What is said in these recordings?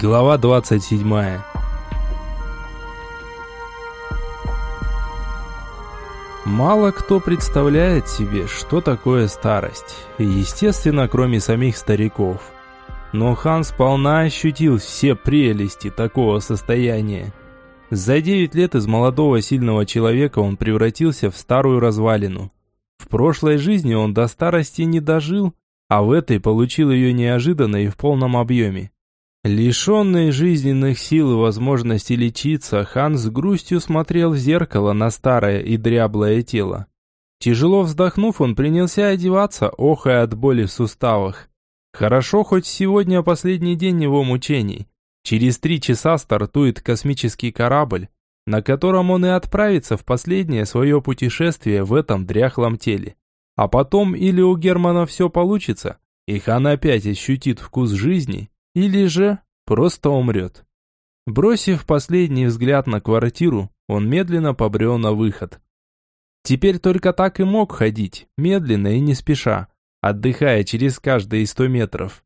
Глава 27 Мало кто представляет себе, что такое старость. Естественно, кроме самих стариков. Но Хан сполна ощутил все прелести такого состояния. За 9 лет из молодого сильного человека он превратился в старую развалину. В прошлой жизни он до старости не дожил, а в этой получил ее неожиданно и в полном объеме. Лишенный жизненных сил и возможности лечиться, Хан с грустью смотрел в зеркало на старое и дряблое тело. Тяжело вздохнув, он принялся одеваться, охая от боли в суставах. Хорошо, хоть сегодня последний день его мучений. Через три часа стартует космический корабль, на котором он и отправится в последнее свое путешествие в этом дряхлом теле. А потом или у Германа все получится, и Хан опять ощутит вкус жизни, или же просто умрет. Бросив последний взгляд на квартиру, он медленно побрел на выход. Теперь только так и мог ходить, медленно и не спеша, отдыхая через каждые сто метров.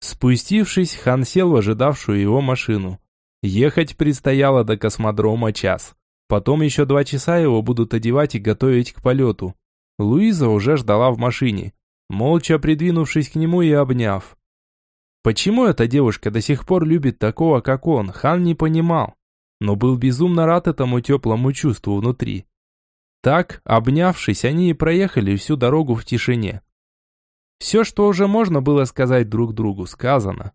Спустившись, Хан сел в ожидавшую его машину. Ехать предстояло до космодрома час. Потом еще два часа его будут одевать и готовить к полету. Луиза уже ждала в машине, молча придвинувшись к нему и обняв. Почему эта девушка до сих пор любит такого, как он, Хан не понимал, но был безумно рад этому теплому чувству внутри. Так, обнявшись, они и проехали всю дорогу в тишине. Все, что уже можно было сказать друг другу, сказано.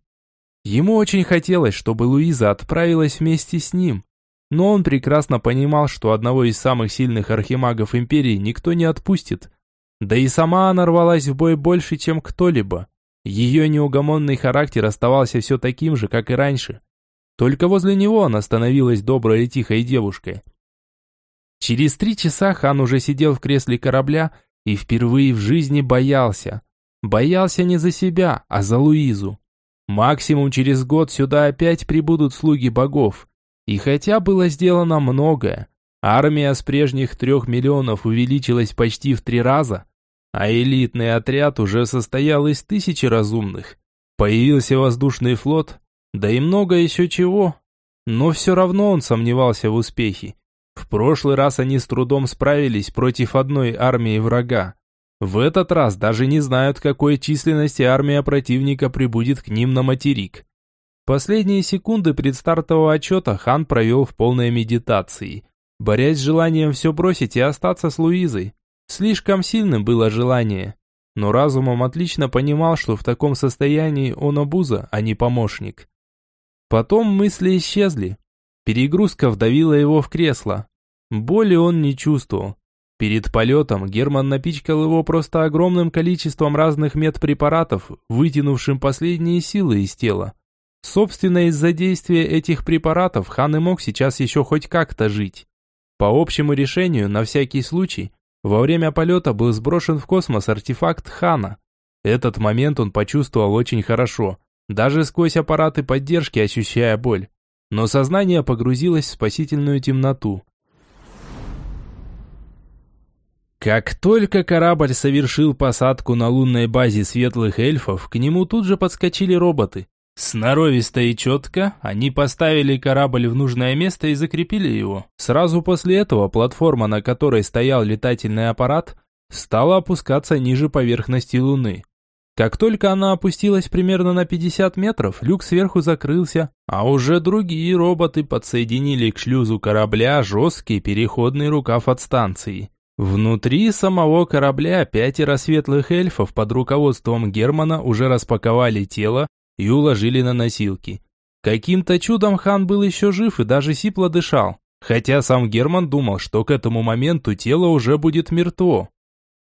Ему очень хотелось, чтобы Луиза отправилась вместе с ним, но он прекрасно понимал, что одного из самых сильных архимагов Империи никто не отпустит. Да и сама она рвалась в бой больше, чем кто-либо. Ее неугомонный характер оставался все таким же, как и раньше. Только возле него она становилась доброй и тихой девушкой. Через три часа хан уже сидел в кресле корабля и впервые в жизни боялся. Боялся не за себя, а за Луизу. Максимум через год сюда опять прибудут слуги богов. И хотя было сделано многое, армия с прежних трех миллионов увеличилась почти в три раза, а элитный отряд уже состоял из тысячи разумных. Появился воздушный флот, да и много еще чего. Но все равно он сомневался в успехе. В прошлый раз они с трудом справились против одной армии врага. В этот раз даже не знают, какой численности армия противника прибудет к ним на материк. Последние секунды предстартового отчета хан провел в полной медитации, борясь с желанием все бросить и остаться с Луизой. Слишком сильным было желание, но разумом отлично понимал, что в таком состоянии он обуза, а не помощник. Потом мысли исчезли. Перегрузка вдавила его в кресло. Боли он не чувствовал. Перед полетом Герман напичкал его просто огромным количеством разных медпрепаратов, вытянувшим последние силы из тела. Собственно, из-за действия этих препаратов Хан и мог сейчас еще хоть как-то жить. По общему решению, на всякий случай, во время полета был сброшен в космос артефакт Хана. Этот момент он почувствовал очень хорошо, даже сквозь аппараты поддержки ощущая боль. Но сознание погрузилось в спасительную темноту. Как только корабль совершил посадку на лунной базе светлых эльфов, к нему тут же подскочили роботы. Сноровисто и четко они поставили корабль в нужное место и закрепили его. Сразу после этого платформа, на которой стоял летательный аппарат, стала опускаться ниже поверхности Луны. Как только она опустилась примерно на 50 метров, люк сверху закрылся, а уже другие роботы подсоединили к шлюзу корабля жесткий переходный рукав от станции. Внутри самого корабля пятеро светлых эльфов под руководством Германа уже распаковали тело и уложили на носилки. Каким-то чудом хан был еще жив и даже сипло дышал, хотя сам Герман думал, что к этому моменту тело уже будет мертво.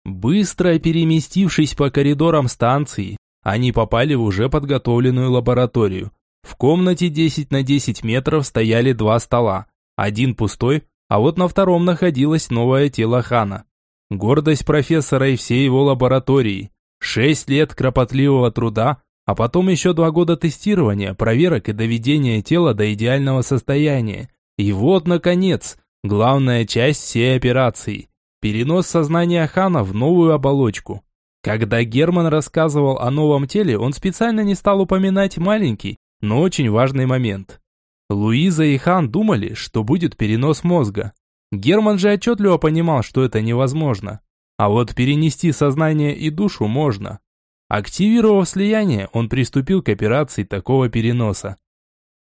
Быстро переместившись по коридорам станции, они попали в уже подготовленную лабораторию. В комнате 10 на 10 метров стояли два стола, один пустой, а вот на втором находилось новое тело хана. Гордость профессора и всей его лаборатории. Шесть лет кропотливого труда а потом еще два года тестирования, проверок и доведения тела до идеального состояния. И вот, наконец, главная часть всей операции – перенос сознания Хана в новую оболочку. Когда Герман рассказывал о новом теле, он специально не стал упоминать маленький, но очень важный момент. Луиза и Хан думали, что будет перенос мозга. Герман же отчетливо понимал, что это невозможно. А вот перенести сознание и душу можно. Активировав слияние, он приступил к операции такого переноса.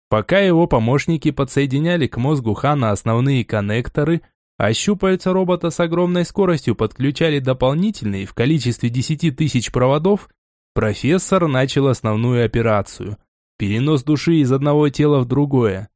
Пока его помощники подсоединяли к мозгу Хана основные коннекторы, а щупальца робота с огромной скоростью подключали дополнительные в количестве 10 тысяч проводов, профессор начал основную операцию – перенос души из одного тела в другое.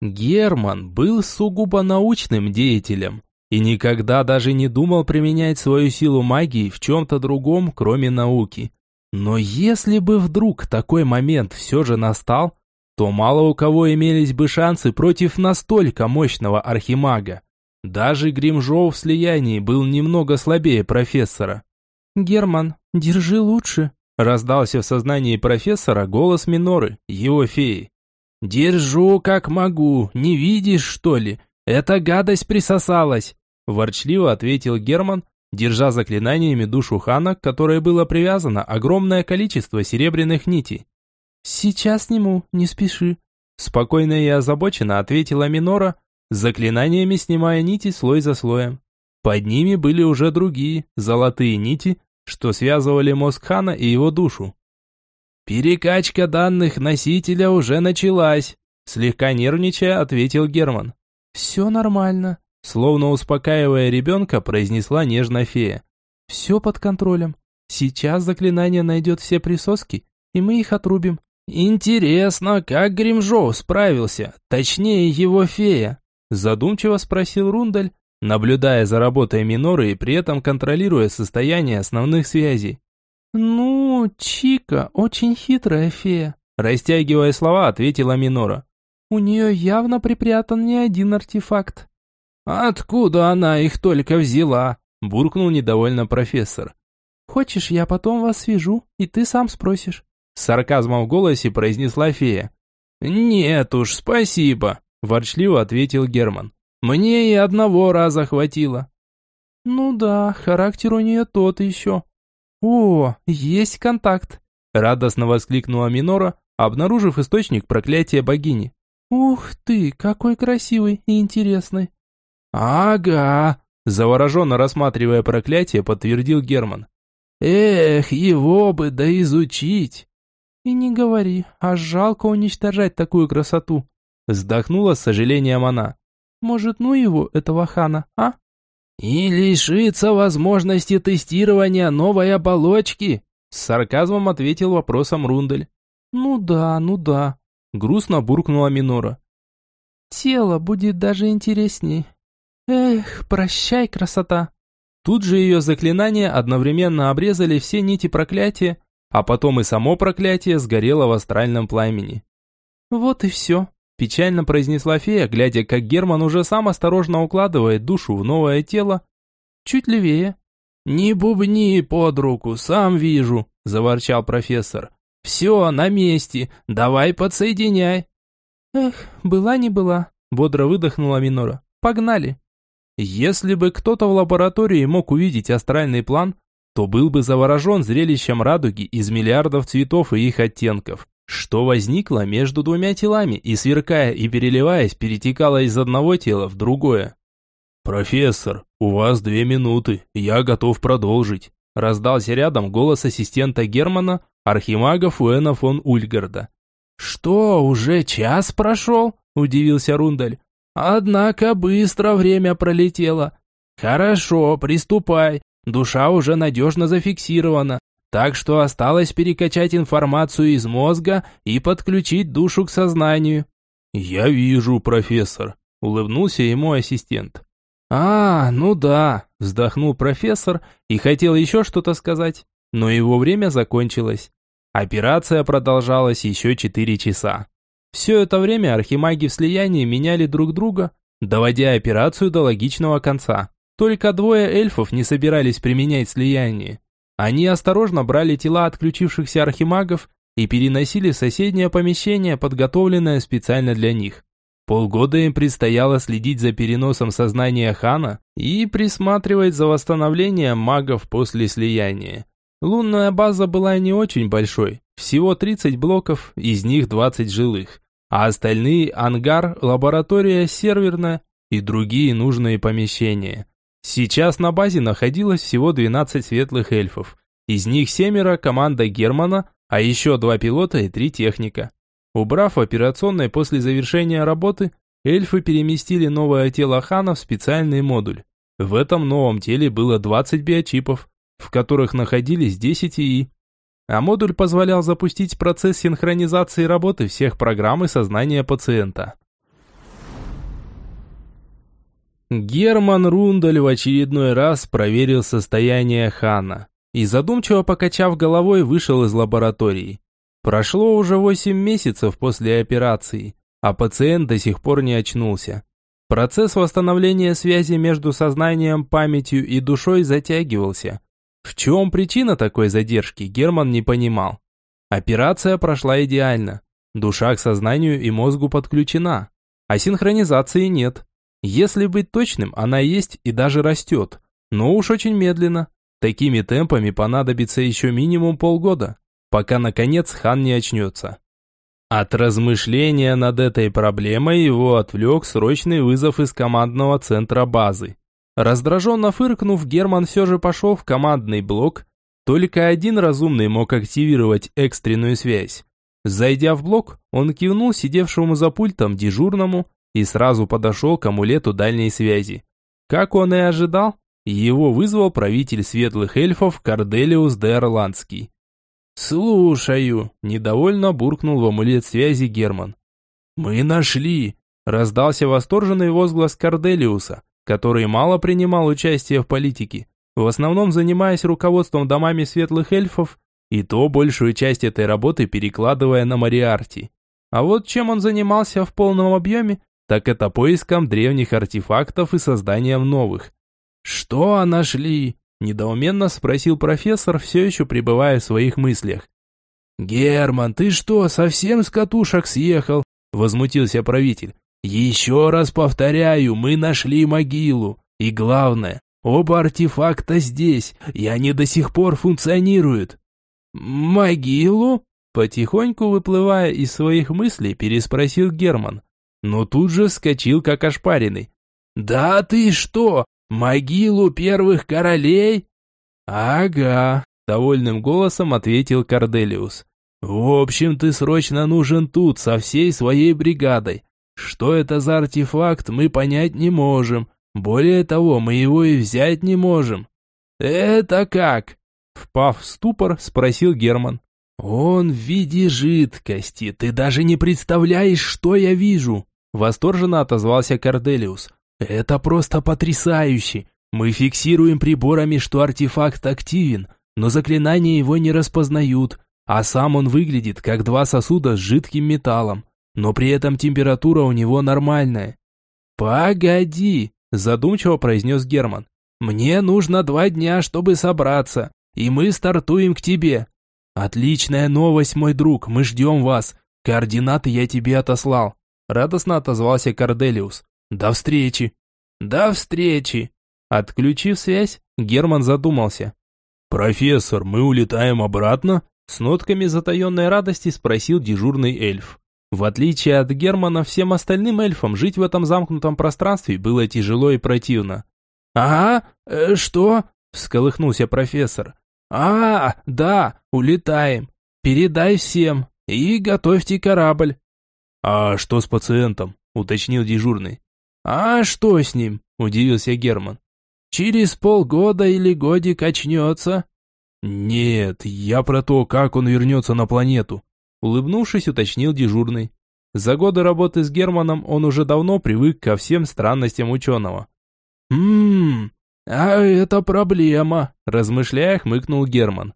Герман был сугубо научным деятелем и никогда даже не думал применять свою силу магии в чем-то другом, кроме науки. Но если бы вдруг такой момент все же настал, то мало у кого имелись бы шансы против настолько мощного архимага. Даже Гримжоу в слиянии был немного слабее профессора. «Герман, держи лучше», – раздался в сознании профессора голос Миноры, его феи. «Держу как могу, не видишь, что ли? Эта гадость присосалась!» Ворчливо ответил Герман, держа заклинаниями душу Хана, к которой было привязано огромное количество серебряных нитей. «Сейчас сниму, не спеши», – спокойно и озабоченно ответила Минора, заклинаниями снимая нити слой за слоем. Под ними были уже другие, золотые нити, что связывали мозг Хана и его душу. «Перекачка данных носителя уже началась», слегка нервничая, ответил Герман. «Все нормально», словно успокаивая ребенка, произнесла нежно фея. «Все под контролем. Сейчас заклинание найдет все присоски, и мы их отрубим». «Интересно, как Гримжоу справился, точнее его фея?» Задумчиво спросил Рундаль, наблюдая за работой Миноры и при этом контролируя состояние основных связей. «Ну, Чика очень хитрая фея», растягивая слова, ответила Минора. «У нее явно припрятан не один артефакт». «Откуда она их только взяла?» буркнул недовольно профессор. «Хочешь, я потом вас свяжу, и ты сам спросишь?» С сарказмом в голосе произнесла фея. «Нет уж, спасибо», ворчливо ответил Герман. «Мне и одного раза хватило». «Ну да, характер у нее тот еще». «О, есть контакт!» Радостно воскликнула Минора, обнаружив источник проклятия богини. «Ух ты, какой красивый и интересный!» «Ага!» Завороженно рассматривая проклятие, подтвердил Герман. «Эх, его бы да изучить!» «И не говори, а жалко уничтожать такую красоту!» Вздохнула с сожалением она. «Может, ну его, этого хана, а?» «И лишиться возможности тестирования новой оболочки?» С сарказмом ответил вопросом Рундель. «Ну да, ну да», грустно буркнула Минора. «Тело будет даже интересней. Эх, прощай, красота!» Тут же ее заклинания одновременно обрезали все нити проклятия, а потом и само проклятие сгорело в астральном пламени. «Вот и все», Печально произнесла фея, глядя, как Герман уже сам осторожно укладывает душу в новое тело. Чуть левее. «Не бубни под руку, сам вижу», – заворчал профессор. «Все, на месте, давай подсоединяй». «Эх, была не была», – бодро выдохнула Минора. «Погнали». Если бы кто-то в лаборатории мог увидеть астральный план, то был бы заворожен зрелищем радуги из миллиардов цветов и их оттенков что возникло между двумя телами и, сверкая и переливаясь, перетекало из одного тела в другое. «Профессор, у вас две минуты, я готов продолжить», раздался рядом голос ассистента Германа, архимага Фуэна фон Ульгарда. «Что, уже час прошел?» – удивился Рундаль. «Однако быстро время пролетело. Хорошо, приступай, душа уже надежно зафиксирована, так что осталось перекачать информацию из мозга и подключить душу к сознанию. «Я вижу, профессор», – улыбнулся ему ассистент. «А, ну да», – вздохнул профессор и хотел еще что-то сказать, но его время закончилось. Операция продолжалась еще четыре часа. Все это время архимаги в слиянии меняли друг друга, доводя операцию до логичного конца. Только двое эльфов не собирались применять слияние. Они осторожно брали тела отключившихся архимагов и переносили в соседнее помещение, подготовленное специально для них. Полгода им предстояло следить за переносом сознания Хана и присматривать за восстановлением магов после слияния. Лунная база была не очень большой, Всего 30 блоков, из них 20 жилых, а остальные – ангар, лаборатория, серверная и другие нужные помещения. Сейчас на базе находилось всего 12 светлых эльфов. Из них семеро – команда Германа, а еще два пилота и три техника. Убрав операционной после завершения работы, эльфы переместили новое тело Хана в специальный модуль. В этом новом теле было 20 биочипов, в которых находились 10 ИИ. А модуль позволял запустить процесс синхронизации работы всех программ и сознания пациента. Герман Рундаль в очередной раз проверил состояние Хана и, задумчиво покачав головой, вышел из лаборатории. Прошло уже 8 месяцев после операции, а пациент до сих пор не очнулся. Процесс восстановления связи между сознанием, памятью и душой затягивался. В чем причина такой задержки, Герман не понимал. Операция прошла идеально. Душа к сознанию и мозгу подключена, а синхронизации нет. Если быть точным, она есть и даже растет, но уж очень медленно. Такими темпами понадобится еще минимум полгода, пока наконец хан не очнется. От размышления над этой проблемой его отвлек срочный вызов из командного центра базы. Раздраженно фыркнув, Герман все же пошел в командный блок. Только один разумный мог активировать экстренную связь. Зайдя в блок, он кивнул сидевшему за пультом дежурному и сразу подошел к амулету дальней связи. Как он и ожидал, его вызвал правитель светлых эльфов Корделиус де Орландский. «Слушаю», – недовольно буркнул в амулет связи Герман. «Мы нашли», – раздался восторженный возглас Корделиуса, который мало принимал участие в политике, в основном занимаясь руководством домами светлых эльфов, и то большую часть этой работы перекладывая на Мариарти. А вот чем он занимался в полном объеме, так это поиском древних артефактов и созданием новых. «Что нашли?» – недоуменно спросил профессор, все еще пребывая в своих мыслях. «Герман, ты что, совсем с катушек съехал?» – возмутился правитель. «Еще раз повторяю, мы нашли могилу. И главное, оба артефакта здесь, и они до сих пор функционируют». «Могилу?» Потихоньку выплывая из своих мыслей, переспросил Герман но тут же вскочил как ошпаренный. «Да ты что, могилу первых королей?» «Ага», — довольным голосом ответил Корделиус. «В общем, ты срочно нужен тут со всей своей бригадой. Что это за артефакт, мы понять не можем. Более того, мы его и взять не можем». «Это как?» Впав в ступор, спросил Герман. «Он в виде жидкости. Ты даже не представляешь, что я вижу!» Восторженно отозвался Корделиус. «Это просто потрясающе! Мы фиксируем приборами, что артефакт активен, но заклинания его не распознают, а сам он выглядит как два сосуда с жидким металлом, но при этом температура у него нормальная». «Погоди!» – задумчиво произнес Герман. «Мне нужно два дня, чтобы собраться, и мы стартуем к тебе». «Отличная новость, мой друг, мы ждем вас. Координаты я тебе отослал. Радостно отозвался Корделиус. «До встречи!» «До встречи!» Отключив связь, Герман задумался. «Профессор, мы улетаем обратно?» С нотками затаенной радости спросил дежурный эльф. В отличие от Германа, всем остальным эльфам жить в этом замкнутом пространстве было тяжело и противно. «Ага, э, что?» – всколыхнулся профессор. «А, да, улетаем. Передай всем. И готовьте корабль». «А что с пациентом?» – уточнил дежурный. «А что с ним?» – удивился Герман. «Через полгода или годик очнется?» «Нет, я про то, как он вернется на планету», – улыбнувшись, уточнил дежурный. За годы работы с Германом он уже давно привык ко всем странностям ученого. «Ммм, а это проблема», – размышляя, хмыкнул Герман.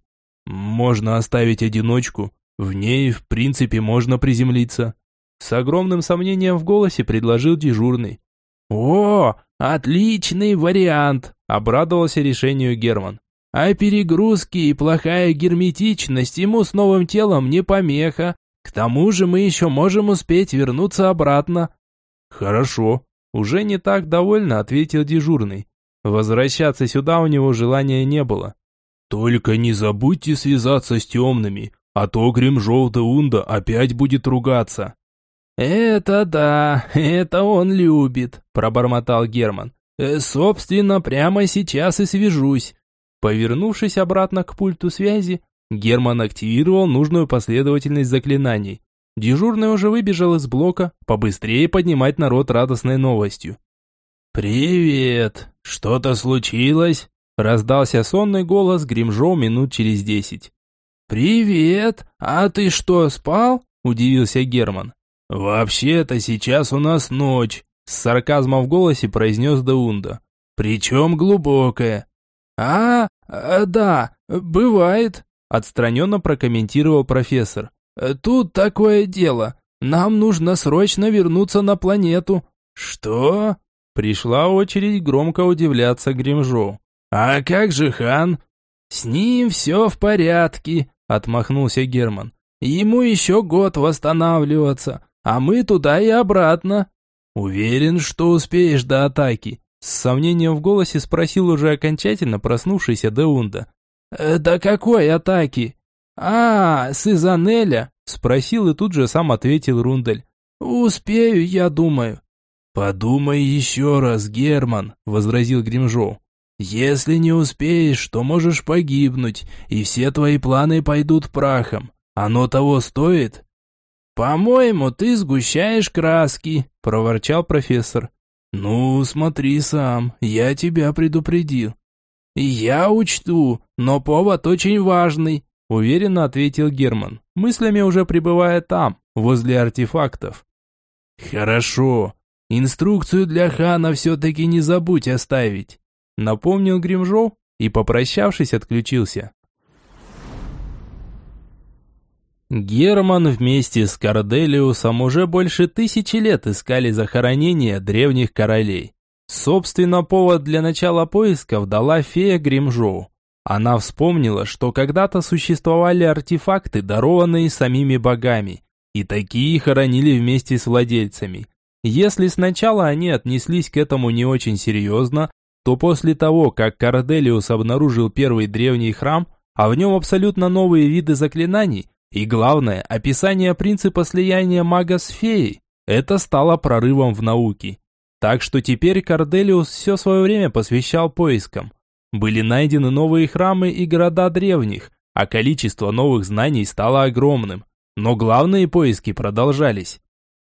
«Можно оставить одиночку, в ней, в принципе, можно приземлиться», с огромным сомнением в голосе предложил дежурный. «О, отличный вариант!» – обрадовался решению Герман. «А перегрузки и плохая герметичность ему с новым телом не помеха. К тому же мы еще можем успеть вернуться обратно». «Хорошо», – уже не так довольно ответил дежурный. Возвращаться сюда у него желания не было. «Только не забудьте связаться с темными. а то Гримжоу Унда опять будет ругаться». «Это да, это он любит», – пробормотал Герман. Э, «Собственно, прямо сейчас и свяжусь». Повернувшись обратно к пульту связи, Герман активировал нужную последовательность заклинаний. Дежурный уже выбежал из блока, побыстрее поднимать народ радостной новостью. «Привет! Что-то случилось?» Раздался сонный голос Гримжоу минут через десять. «Привет! А ты что, спал?» – удивился Герман. «Вообще-то сейчас у нас ночь», – с сарказмом в голосе произнес Даунда. «Причем глубокая». «А, а, да, бывает», – отстраненно прокомментировал профессор. «Тут такое дело. Нам нужно срочно вернуться на планету». «Что?» Пришла очередь громко удивляться Гримжоу. «А как же хан?» «С ним все в порядке», – отмахнулся Герман. «Ему еще год восстанавливаться, а мы туда и обратно». «Уверен, что успеешь до атаки?» С сомнением в голосе спросил уже окончательно проснувшийся Деунда. «Э, «До какой атаки?» «А, с Изанеля?» Спросил и тут же сам ответил Рундель. «Успею, я думаю». «Подумай еще раз, Герман», — возразил Гримжоу. Если не успеешь, то можешь погибнуть, и все твои планы пойдут прахом. Оно того стоит?» «По-моему, ты сгущаешь краски», – проворчал профессор. «Ну, смотри сам, я тебя предупредил». «Я учту, но повод очень важный», – уверенно ответил Герман, мыслями уже пребывая там, возле артефактов. «Хорошо. Инструкцию для хана все-таки не забудь оставить. Напомнил Гримжоу и, попрощавшись, отключился. Герман вместе с Корделиусом уже больше тысячи лет искали захоронения древних королей. Собственно, повод для начала поисков дала фея Гримжоу. Она вспомнила, что когда-то существовали артефакты, дарованные самими богами, и такие хоронили вместе с владельцами. Если сначала они отнеслись к этому не очень серьезно, то после того, как Корделиус обнаружил первый древний храм, а в нем абсолютно новые виды заклинаний, и главное, описание принципа слияния мага с феей, это стало прорывом в науке. Так что теперь Корделиус все свое время посвящал поискам. Были найдены новые храмы и города древних, а количество новых знаний стало огромным. Но главные поиски продолжались.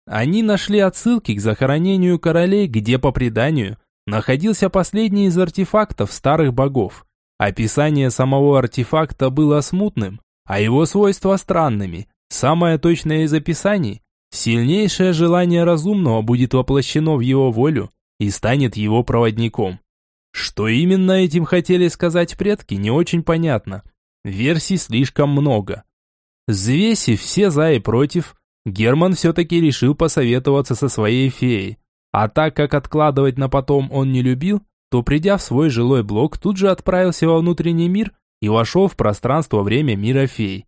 Они нашли отсылки к захоронению королей, где по преданию находился последний из артефактов старых богов. Описание самого артефакта было смутным, а его свойства странными. Самое точное из описаний – сильнейшее желание разумного будет воплощено в его волю и станет его проводником. Что именно этим хотели сказать предки, не очень понятно. Версий слишком много. Взвесив все за и против, Герман все-таки решил посоветоваться со своей феей. А так как откладывать на потом он не любил, то придя в свой жилой блок, тут же отправился во внутренний мир и вошел в пространство-время мира фей.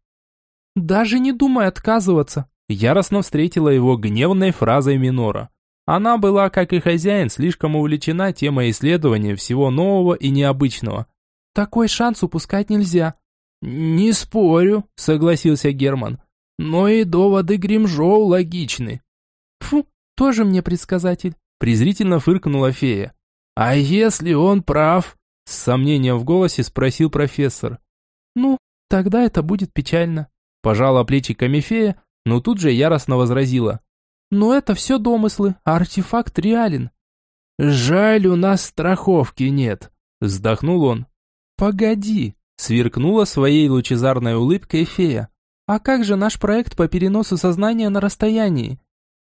«Даже не думай отказываться», – яростно встретила его гневной фразой Минора. Она была, как и хозяин, слишком увлечена темой исследования всего нового и необычного. «Такой шанс упускать нельзя». «Не спорю», – согласился Герман. «Но и доводы Гримжоу логичны». «Фу, тоже мне предсказатель, презрительно фыркнула фея. А если он прав? С сомнением в голосе спросил профессор. Ну, тогда это будет печально. Пожала плечиками фея, но тут же яростно возразила. Но это все домыслы, артефакт реален. Жаль, у нас страховки нет, вздохнул он. Погоди, сверкнула своей лучезарной улыбкой фея. А как же наш проект по переносу сознания на расстоянии?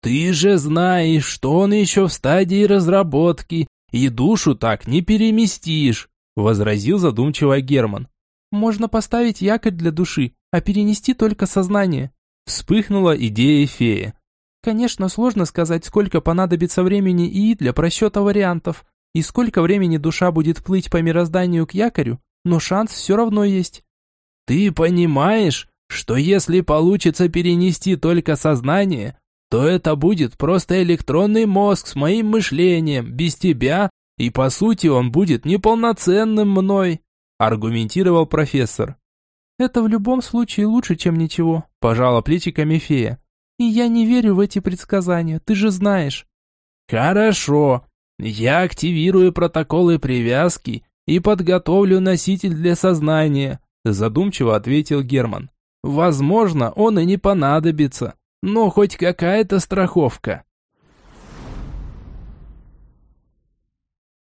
Ты же знаешь, что он еще в стадии разработки, и душу так не переместишь, возразил задумчиво Герман. Можно поставить якорь для души, а перенести только сознание. Вспыхнула идея фея. Конечно, сложно сказать, сколько понадобится времени и для просчета вариантов, и сколько времени душа будет плыть по мирозданию к якорю, но шанс все равно есть. Ты понимаешь, что если получится перенести только сознание, то это будет просто электронный мозг с моим мышлением, без тебя, и по сути он будет неполноценным мной», аргументировал профессор. Это в любом случае лучше, чем ничего, пожала плечиками фея. И я не верю в эти предсказания, ты же знаешь. Хорошо. Я активирую протоколы привязки и подготовлю носитель для сознания, задумчиво ответил Герман. Возможно, он и не понадобится, но хоть какая-то страховка.